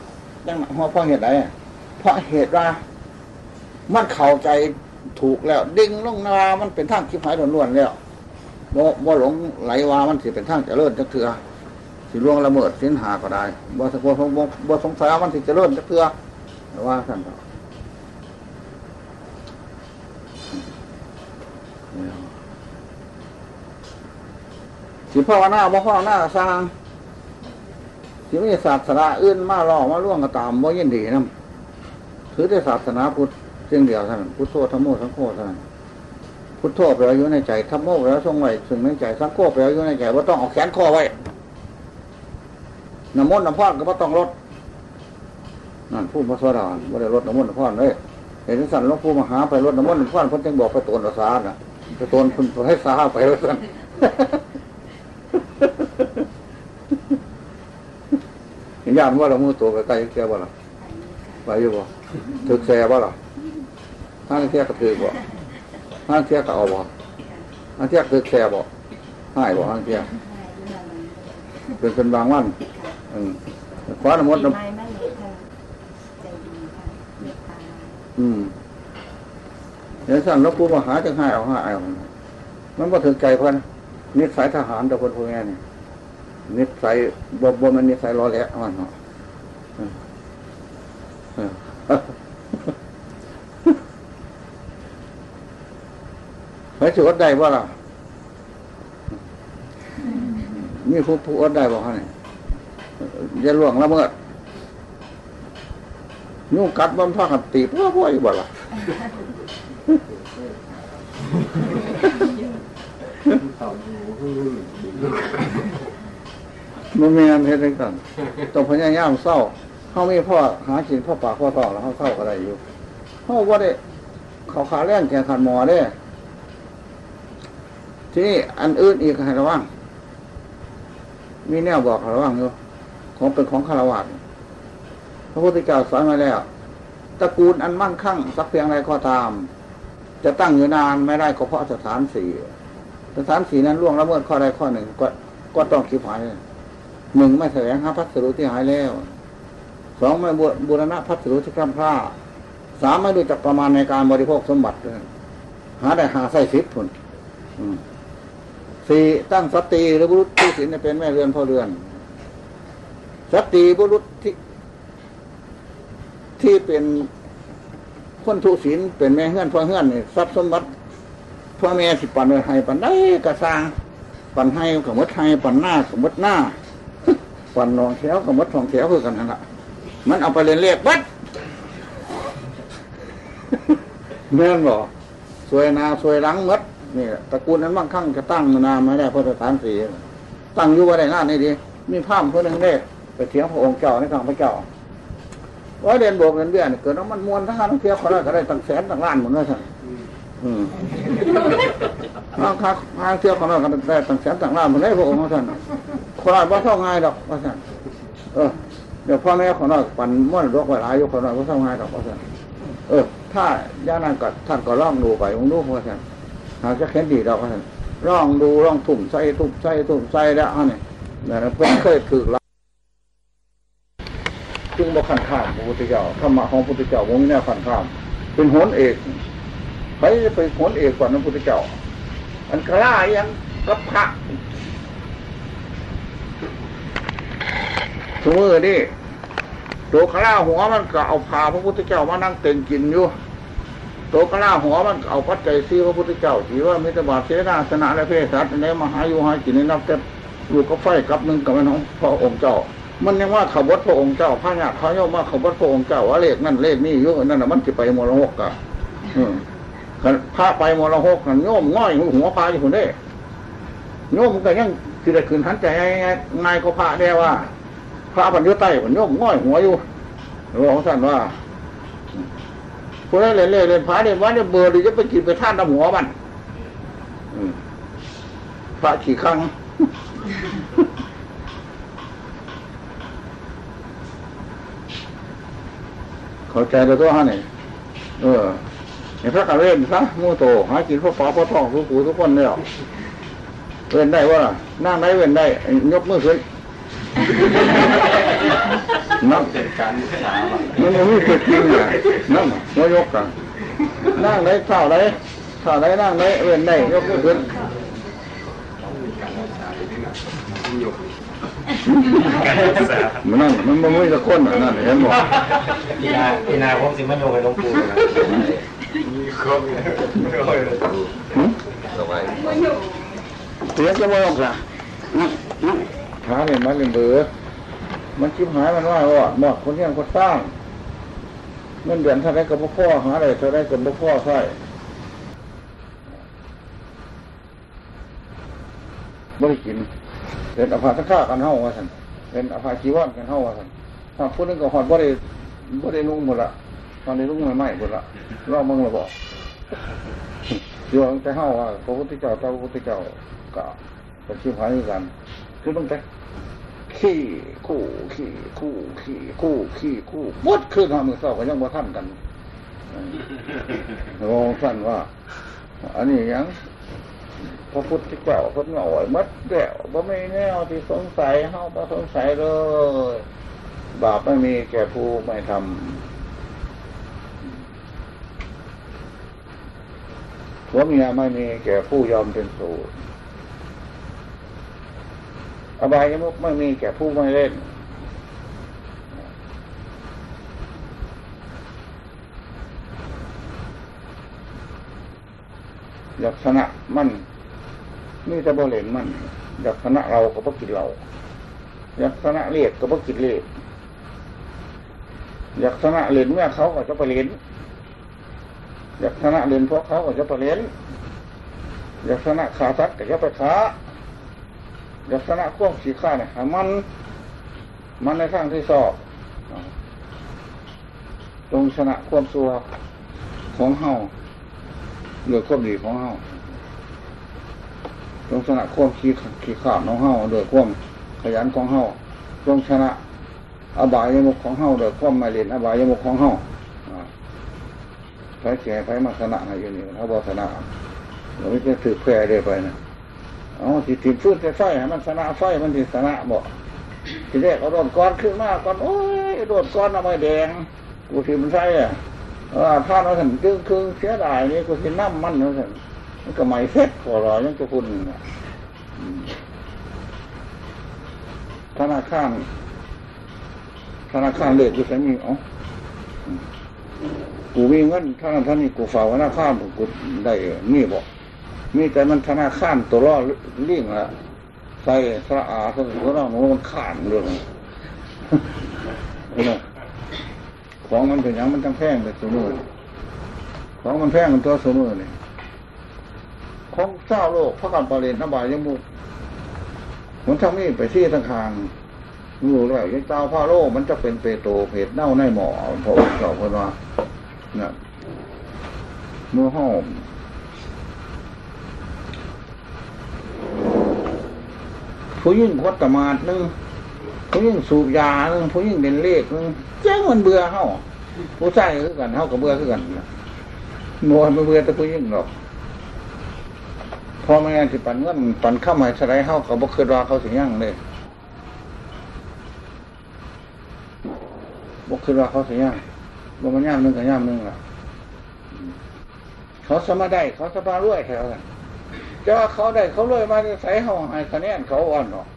ยังเพราะเหตุใดเพราะเหตุว่า มันเข้าใจถูกแล้ว ดิ่งลงนามันเป็นทางคิดหายล้วนๆแล้วบ่บ่หลงไหลว่ามันสิเป็นทางเจริญจักเถือสิล่วงละเมิดสินหาก็ได้บ่สงบ่บ่สงสัยว่ามันสิเจริญจักเถือแต่ว่าท่าน สิภาวนาบ่ภาวนาสร้างสิมีศาสนาอื่นมาล่อมาล่วงก็ตามบ่ยินดีนำถือได้ศาสนาพุทธเพียงเดียวเท่านั้นพุทโธธรรมโมสังโฆเท่านั้นพุทโธแปลว่าอยู่ในใจธรรมโมแปลว่าทรงไว้ถึงในใจสังโฆแปลว่าอยู่ในใจว่าต้องเอาแขนคอไว้น้ำมนต์น้ำพอดก็ว่าต้องลดนั่นพูดพระสวัสดิ์ว่าได้ลดน้ำมนต์น้ำพอดเลยเห็นสั่นหลวงปู่มหาไปลดน้ำมนต์น้ำพอดเพิ่นจึงบอกไปตนภาษาน่ะ ไปตนเพิ่นให้สาไปแล้วสั่นเห็นยามว่าเรามือตัวไปใกล้เกี่ยวบ่ล่ะไปอยู่บ่ถึกแซ่บ่ล่ะห้างเทียกระถือบ่ห้างเทียกระเอาบ่ห้างเทียกถึกแซ่บ่หายบ่ห้างเทียกเป็นเป็นบางวันอืมคว้าน้ำมดน้ำไม่ไม่เลยค่ะใจดีค่ะเมตตาอืม เดี๋ยวสั่นหลวปู่มหาจะให้เอาให้เอามันบ่ถึงใจเพิ่นนิสัยทหารแต่คนพวกนี้นี่นิสัยบ่บ่มันนิสัยรอแหละมันเนาะเออเออไปสิอดได้บ่ล่ะมีผู้ผู้อดได้บ่ฮะนี่อย่าล่วงละเมิดยุ่งกัดบ่มพากันตีพ่อพ่ออยู่บ่ล่ะ มันมีงานเฮ็ดได้กันต้องพยายามเศร้าเขาม่พ่อหากินพ่อปากพ่อท้องแล้วเขาเศร้าอะไรอยู่เขาว่าได้เขาขาแรงแข่งขันหมอได้ทีนี้อันอื่นอีกให้ระวังมีแนวบอกระวังอยู่ของเป็นของคารวะพระพุทธเจ้าสอนมาแล้วตระกูลอันมั่งคั่งสักเพียงไรก็ตาม จะตั้งอยู่นานไม่ได้ก็เพราะสถานสี่สถานสี่นั้นล่วงละเมิดข้อใดข้อหนึ่งก็ก็ต้องคิดหายหนึ่งไม่แสวงหาพัสดุที่หายแล้วสองไม่บูรณะพัสดุที่คล่ำคล้าสามไม่รู้จักประมาณในการบริโภคสมบัติหาได้หาใส่สิบผลสี่ตั้งสตรีหรือบุรุษที่ศีลเป็นแม่เรือนพ่อเรือน สตรีบุรุษที่ที่เป็น คนทุศีลเป็นแม่เฮือนพ่อเฮือนนี่ทรัพย์สมบัติพ่อแม่สิปันไว้ให้ปันได้กระสร้างปันให้กับมดให้ปันหน้ากับมดหน้าปันรองแถวกับมดทองแถวคือกันนั่นแหละมันเอาไปเรียนเลขบัดแม่นบอกสวยนาสวยหลังมดนี่ตระกูลนั้นบางครั้งจะตั้งนาไม่ได้เพราะสถานสีตั้งอยู่ว่าได้งานนี่ดีมีภาพเพื่อนหนึ่งได้ไปเถียงพระองค์เจ้าในทางพระเจ้า ว่าเรียนโบกเรียนเบี้ยนี่เกิดน้ำมันมวนทั้งนั้นทั้งเที่ยวเขาได้ก็ได้ตั้งแสนตั้งล้านหมดเลยท่านอืมทางค้าทางเที่ยวเขาได้ก็ได้ตั้งแสนตั้งล้านหมดเลยพระองค์ท่านคนละว่าเท่าง่ายดอกว่าท่านเออเดี๋ยวพ่อแม่ของเราปั่นม้วนรกไว้หลายอยู่คนละว่าเท่าง่ายดอกว่าท่านเออ ถ้าย่านั้นก็ท่านก็ล่องดูไปองดูว่าท่านหากจะเข็นดีดอกว่าท่านล่องดูล่องถุ่มใส่ถุ่มใส่ถุ่มใส่แล้วนี่นั่นเพื่อนเคยถือจึงบอก ขันข้ามพระพุทธเจ้าธรรมะของพระพุทธเจ้าวงนี้แน่ขันข้าม เป็นโหนเอกใครจะเป็นโหนเอกกว่านั้นพระพุทธเจ้า อันกล้ายังกับพระสมมตินี่ตัวกล้าหัวมันก็เอาพาพระพุทธเจ้ามานั่งเต็งกินอยู่ตัวกล้าหัวมันเอาปัจจัยซีพระพุทธเจ้าถือว่ามิตรบาทเสนาสนะและเพศสัตว์ในมหายุหากินในนับแต่ลูกก็ไฟกับหนึ่งกับแม่น้องพระองค์เจ้า มันยังว่าขบวพระองค์เจ้าพระญาติเขาโยมว่าขบวพระองค์เจ้าว่าเลขนั่นเลขนี่เยอะนั่นน่ะมันจะไปมรหกอะอืมคันพระไปมรหกนั่นโยมง่อยหัวพาอยู่คนเด้โยมก็ยังคือได้คืนหันใจง่ายก็พระได้ว่า พระพันยุใต้พันโยมง่อยหัวอยู่หลวงท่านว่าคนนั้นเล่นเล่นเล่นพระเนี่ยว่าเนี่ยเบอร์หรือจะไปกินไปท่านน้ำหัวมันพระขี่ครั้ง เข้าใจแล้วตัวฮะนี่เออเห็นพระกระเล่นซะมูโตหากินพวกฟ้าพวกทองทุกผู้ทุกคนเนี่ยเว้นได้ว่านั่งได้เว้นได้ยกมือขึ้นนั่งเป็นการมันยังไม่เกิดจริงอะนั่งมายกกันนั่งได้เท่าไรเท่าไรนั่งได้เว้นได้ยกมือขึ้น การศึกษาที่นี่นะที่อยู่การศึกษามันนั่นมันมันไม่ตะคนอะนั่นเห็นบอกพี่นาพี่นาผมสิมาโยงไปหลวงปู่นะมีครบเลยไม่ค่อยเลยหึสบายเสียจะมองค่ะหาเนี่ยมันเป็นเบือมันชิบหายมันว่าว่าหมดคนเลี้ยงคนสร้างเงินเดือนเท่าไรกับพ่อหาอะไรเท่าไรกับพ่อใช่บริกิน เป็นอภาสังฆากันเฮาว่าสันเป็นอภาชีวอนกันเฮาว่าสันถ้าพูดนึงก็หอดบ่ได้บ่ได้นุ่งหมดละตอนนี้นุ่งใหม่ๆหมดละรอบมึงละบอกเดี๋ยวแต่เฮาว่าพระพุทธเจ้าเจ้าพระพุทธเจ้าก็เป็นชื่อพาด้วยกัน คือตั้งแต่ขี้คู่ขี้คู่ขี้คู่ขี้คู่หมดคืนทำมือเศร้าก็ยังบ่ทันกันโอ้ท่านว่า อันนี้ยัง พระพุทธเจ้าเพิ่นเอาไว้มัดแล้วบ่มีแนวที่สงสัยเฮาบ่สงสัยเลย บาปไม่มีแก่ผู้ไม่ทำผัวเมียไม่มีแก่ผู้ยอมเป็นสูตรอบายมุกไม่มีแก่ผู้ไม่เล่นลักษณะมัน นี่จะบ่เล่นมันลักษณะเราก็บ่กินเราลักษณะเลียดก็บ่กินเลียดลักษณะเล่นเมื่อเขาก็จะไปเล่นลักษณะเรียนพวกเขาก็จะไปเรียนลักษณะขาทัดก็จะไปขาลักษณะควบขี่ข้าเนี่ยมัน มันในทางที่สอบตรงชนะความสัวของเฮาหรือความดีของเฮา ตรงชนะความขี่ขี่ขาดของเฮาโดยความขยันของเฮาตรงชนะอบายยมุกของเฮาโดยความไม่เรียนอบายยมุกของเฮาอ่าไฟเสียไฟมาชนะให้อยู่นี่ถ้าบอชนะเราไม่จะถือแพร่ได้ไปนะอาสิถิ่มฟื้นไฟไฟให้มันชนะไฟมันที่ชนะบอกทีแรกเอาโดนก้อนขึ้นมาก้อนโอ้ยโดนก้อนเอาไมแดงกูถิ่มไฟอะเออท่านว่าสันจึงคือเสียดายนี่กูสิน้ำมันว่าสัน มันก็ไม่เซ็ตขอรอยังจะคุณน่ะอืมธนาคารธนาคารเลขอยู่ไสมีเอ๋อกูมีเงินท่านั้นท่านนี้กูฝากธนาคารกูได้มีบอกมีแต่มันธนาคารตัวล่อลิงละใส่สระอาสระเรามันขานเรื่องเออของมันเป็นอย่างมันจังแพงแต่สมุนของมันแพงกันตัวสมุนนี่ ของเจ้าโลกพระกันประเด็นนบายยมุกมันทั้งนี้ไปที่ทางคางงูแล้วยังเจ้าพ่อโลกมันจะเป็นเปโตรเพดเน่าในหมอพระองค์เจ้าพนว่านะเมื่อห้องผู้ยิ่งพดตมาดหนึงผู้ยิ่งสูบยาหนึงผู้ยิ่งเด่นเลขหนึงแจ้งมันเบื่อเฮาผู้ชายคือกันเฮากับเบื่อคือกันนะโมยมันเบื่อแต่ผู้ยิ่งหรอก พ่อแม่ที่ปันเงินปันเข้ามาสไลด์เฮากับบ่เคยรอเขาสิยั่งเลยบ่เคยรอเขาสิยั่งบ่มันย่ำหนึ่งกับย่ำหนึ่งล่ะ เขาสมาได้ เขาสมารวยแถวกันจะว่าเขาได้เขารวยมาจะใส่เฮาให้คะแนนเขาอ่อนหรอก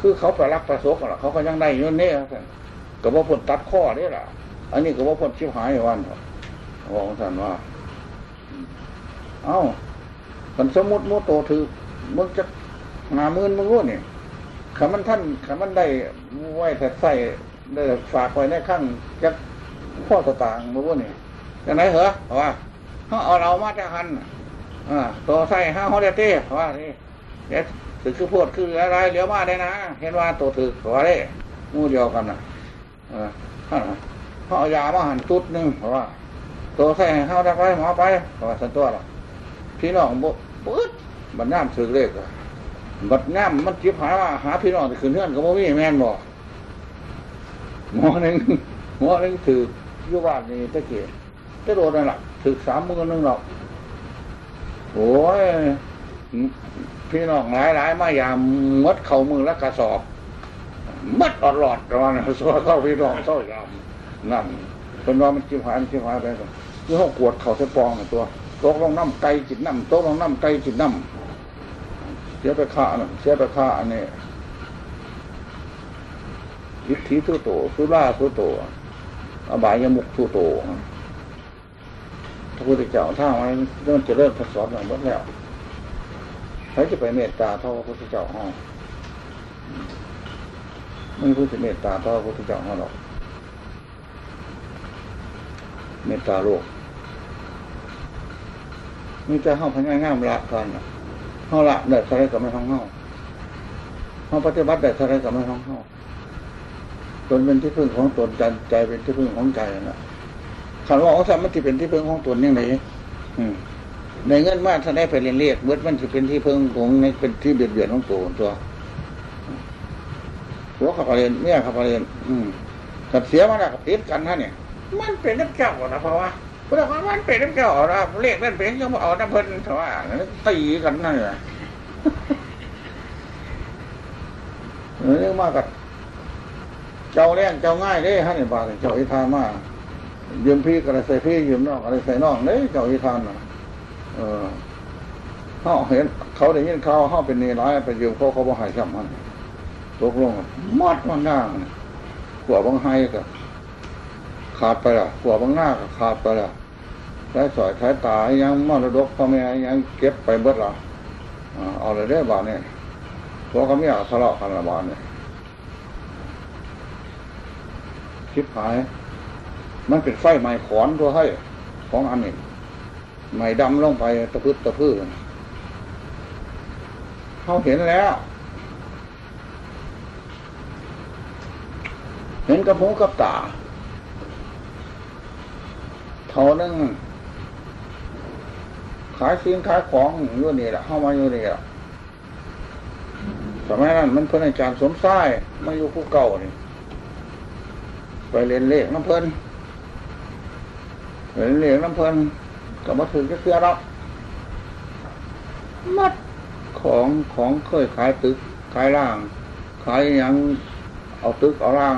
คือเขาประรักประสบกันหรอเขาก็ยังได้อยู่เนี่ยก็บ่พ้นตัดข้อนี่ล่ะอันนี้ก็บ่พ้นชิบหายวันหรอกบอกท่านว่า เอ้าคันสมมติโมโตถือมึงจะหามื่นมึงรู้เนี่ยขามันท่านขามันได้ไหวแต่ใส่ได้ฝากไว้ในข้างจะพ่อตต่างมึงรู้เนี่ยจะไหนเหรอว่าเขาเอาเรามาจากหันอ่าตัวใส่ห้าฮอดเต้ว่านี่เดี๋ยถือคือพูดคืออะไรเหลียวมาได้นะ เห็นว่าตัวถือว่าได้มู่เดียวกันนะเออท่าเขาเอายามาหันตุดหนึงเพราะว่าตัวใส่ห้เข้าได้ไปหมอไปเพราะว่าสันตัวหรอก พี่น้องบ่ปึ๊ดบัดน้ำถือเลขอะบัดน้ำมันจิบหายว่าหาพี่น้องที่ขึ้นเฮือนก็บ่มีแม่นบ่หมอหนึ่งหมอหนึ่งถือยู่บ้านนี่ตะเกียตะโดดนั่นล่ะถือสามมือนึงหรอกโอ้ยพี่น้องหลายหลายๆมายามมดเข่ามือและกระสอบมัดอดหลอดตอนนั้นสัวเข้าพี่น้องเข้ายามนั่นเป็นว่ามันจิบหายมันจิบหายไปก่อนคือห้องกวดเข่าใส่ปองน่ะตัว ตกลงน้ำไก่จิตน้ำตกลงน้ำไก่จิตน้ำเสียไปฆ่าน่เสียไปฆ่าอันนี้ยิทธิทุโตสุราทุโตอบายยมุกทุโตพระพุทธเจ้าถ้าไว้เริ่มจะเริ่มทดสอบหน่อยหมดแล้วใครจะไปเมตตาเท่าพระพุทธเจ้าห้องไม่พูดถึงเมตตาเท่าพระพุทธเจ้าห้องหรอก เมตตาโลก มีแต่ห้องพญางามละกันน่ะห้องละเด็ดอะไรกับไม่ห้องห้องห้องปฏิบัติเด็ดอะไรกับไม่ห้องห้องตนเป็นที่พึ่งของตนใจใจเป็นที่พึ่งของใจนะคำว่าอสัมมันที่เป็นที่พึ่งของตนยังไงในเงินมากถ้าได้ไปเรียนเรียกเมื่อมันจะเป็นที่พึ่งของในเป็นที่เบียดเบียนของตัวตัวหัวขับเรียนเมียขับเรียน อืมกับเสียมาแล้วกับติดกันท่านเนี่ย มันเป็นน้ำเจ้านะเพราะว่า พุทธคุณมันเป็นน้ำเจ้านะเลขนั่นเป็นยังเอาน้ำเพิ่นถว่าตีกันนั่นแหละเรื่องมากกับเจ้าแรงเจ้าง่ายเด้ฮะนี่บาทเจ้าอิทานมายืมพี่ก็ได้ใส่พี่ยืมน้องก็ได้ใส่น้องเด้เจ้าอิทานเออเขาเห็น เขาได้ยินเขาเขาเป็นเนร้ายไปยืมเขาเขาบ่หายซ้ำมันตกลงมัดมันด่างขวบบางไห้กับขาดไปละหัวบางหน้าก็ขาดไปละ ใช้สอยใช้ตายังมรดกพ่อแม่ยังเก็บไปเบิดละอ่าเอาเลยได้บาทเนี่ยพวกก็ไม่อยากทะเลาะกันละบาทเนี่ยคิดหาย มันเป็นไฟไหม้ขอนตัวให้ของอันนี้ไหม้ดำลงไปตะพื้นตะพื้นเขาเห็นแล้ว เห็นกับหูกับตาเท่านึง ขายสินขายของอยู่นี่แหละเข้ามาอยู่นี่แหละสมัยนั้นมันเพิ่อนอาจารย์สมไส้มาอยู่ผู้เก่านี่ไปเรียนเลขน้ำเพิ่นไปเรียนเลขน้ำเพิ่นก็มาถึงจะเสื้อรับมัดของของเคยขายตึกขายร่าง ขายยังเอาตึกเอาร่าง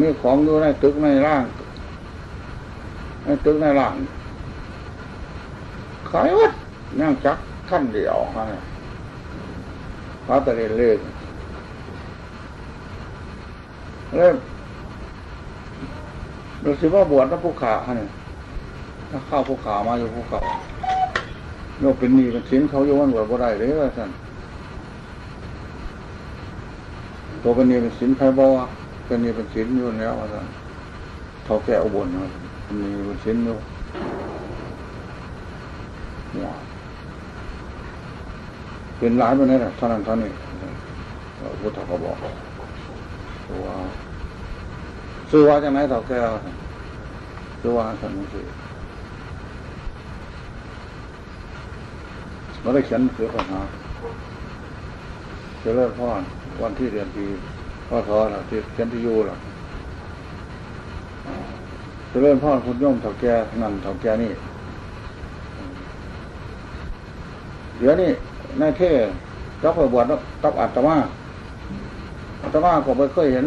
มีของอยู่ในตึกในร่างในตึกในร่าง ขายวัดนั่งจักขั้นเดียวฮะเนี่ยพระตะเรนเล่นเริ่มเราสิว่าบวชนักผู้ขาฮะเนี่ยถ้าเข้าผู้ขามาอยู่ผู้ขาโยกเป็นหนี้เป็นสินเขาโยนบวชบ่ได้เลยว่าท่านตัวเป็นหนี้เป็นสินใครบอกว่าเป็นหนี้เป็นสินอยู่แล้วว่าท่านเขาแก่อุบลนะนีเป็นสินอยู่ หัว เป็นร้ายไปนี่แหละเท่านั้นเท่านี้พุทธเขาบอกว่าซื้อว่าจากไหนต่าแก้วซื้อว่าสันนิษฐานเราได้เขียนเสือปัญหาจะเลิกพ่อวันที่เดือนปีพ่อทอละที่เขียนที่ยูละจะเริ่มพ่อคุณโยมเถ่าแก่นั่นเถ่าแก่นี่เดี๋ยวนี้ นายเท่รับไปบวชรับอัตมาอัตมาก็ไม่เคยเห็น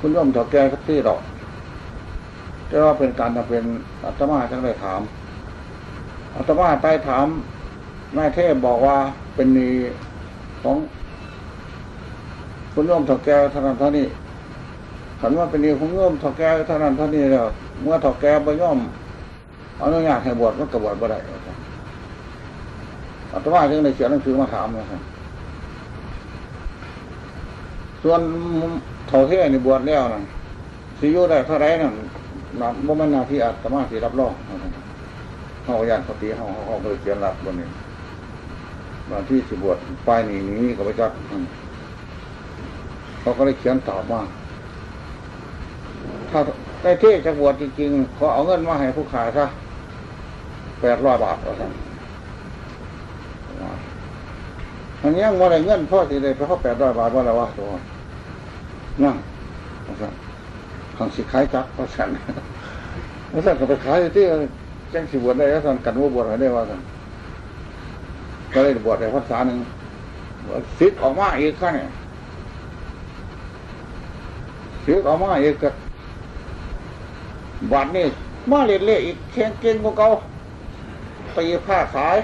คุณโยมถอแก่สักที่หรอกแต่ว่าเป็นการทำเป็นอัตมาจังได้ถามอัตมาใต้ถามนายเทพบอกว่าเป็นนีของคุณโยมถอแก่ท่านั้นท่านี้ขันว่าเป็นนีของโยมถอแก่ท่านั้นท่านี้แล้วเมื่อถอแก่บ่ย่อมอนุญาตให้บวชมันก็บวชบ่ได้ อาตมาจึงได้เขียนหนังสือมาถามนะครับส่วนเท่าเท่นี่บวชแล้วนะสิอยุได้เท่าไรนั่นนับว่ามันนาที่อาตมาสิรับรองเขาญาติปฏิเขาเขาไปเขียนรับบนนี้วันที่สิบวชปลายนี้นี้ก็ไปจัดเขาก็เลยเขียนตอบว่าถ้าได้เท่จะบวชจริงๆขอเอาเงินมาให้ผู้ขายซะแปดร้อยบาทว่าสั่น มันยังว่าอะไรเงินพ่อสิได้ไปเขาแปดร้อยบาทว่าอะไรวะตัวนั่งว่าสั่นขังสิขายจักว่าสันว่าสันก็ไปขายที่แจ้งสิบวชได้ว่าสันกันว่าบวชอะไรได้ว่าสันก็เลยบวชได้ภาษาหนึ่งสิทธ์ออกมาอีกขั้นเนี่ยสิทธ์ออกมาอีกกับบาทนี่มาเล่นเล่อีกแข่งเก่งกว่าเก่าตีผ้าขาย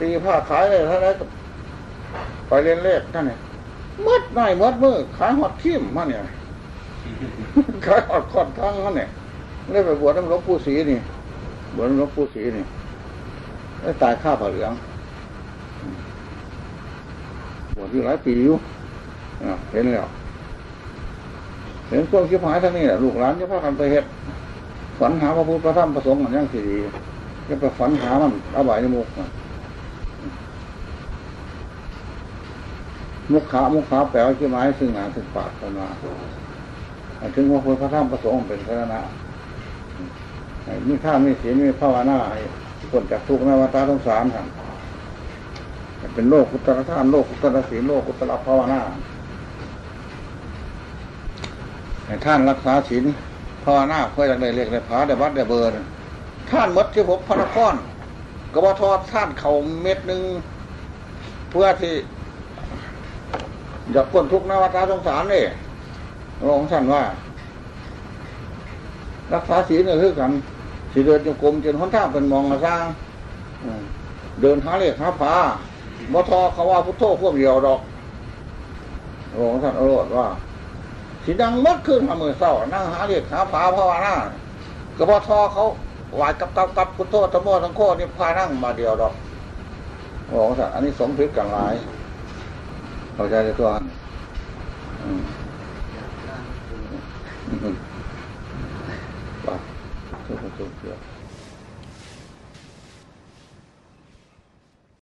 ตีผ้าขายเลยเท่านั้น ไปเรียนเลขท่านเนี่ยมัดหน่อยมัดมือขายหอดทิ่มมาเนี่ยขายหอดขอดทั้งมันเนี่ยได้ไปบวชน้ำหลวงปู่ศรีนี่บวชน้ำหลวงปู่ศรีนี่ได้ตายข้าผ่าเหลืองบวชอยู่หลายปีอยู่อะเห็นแล้วเห็นพวกชิบหายทั้งนี้แหละลูกหลานจะพากันไปเฮ็ดฝันหาพระพุทธพระธรรมพระสงฆ์มันยังสีดีจะไปฝันหามันอบายในมุกน่ะ มุขขามุขขาแปลว่าชื่อไม้ซึ่งงาถึงปากกันมาถึงว่าพระธรรมประสงค์เป็นพระนะมีท่ามีศีลมีภาวนาให้คนจากทุกข์นวัฏสงสารครับเป็นโลกกุตรท่านโลกกุตรศีลโลกกุตรภาวนาให้ท่านรักษาศีลภาวนาเพื่อจะได้เรียกได้ผาได้วัดได้เบอร์ท่านมดที่ผมพระนครก็ว่าทอดท่านเขาเม็ดหนึ่งเพื่อที่ อยากพ้นทุกข์นวัฏสงสารเลยรองท่นว่า รักษาศีลเนี่ยคือกันสีเดินจงกรมจนหนท่าเป็นมองมาสร้างเดินหาเลขหาผาบ่ทอเขาว่าพุทโธควบเดียวดอกรองท่านอรรถว่าสีดังมัดขึ้นมาเมื่อเศร้านั่งหาเลขหาผาภาวนาก็บ่ทอเขาไหวกับกับกับพุทโธธรรมโมทั้งโคนี่พานั่งมาเดียวดอกรองท่านอันนี้สมพิษกันหลาย เข้าใจในตัวอืมอืมว่าทุกข์ทุกข์เกี่ยว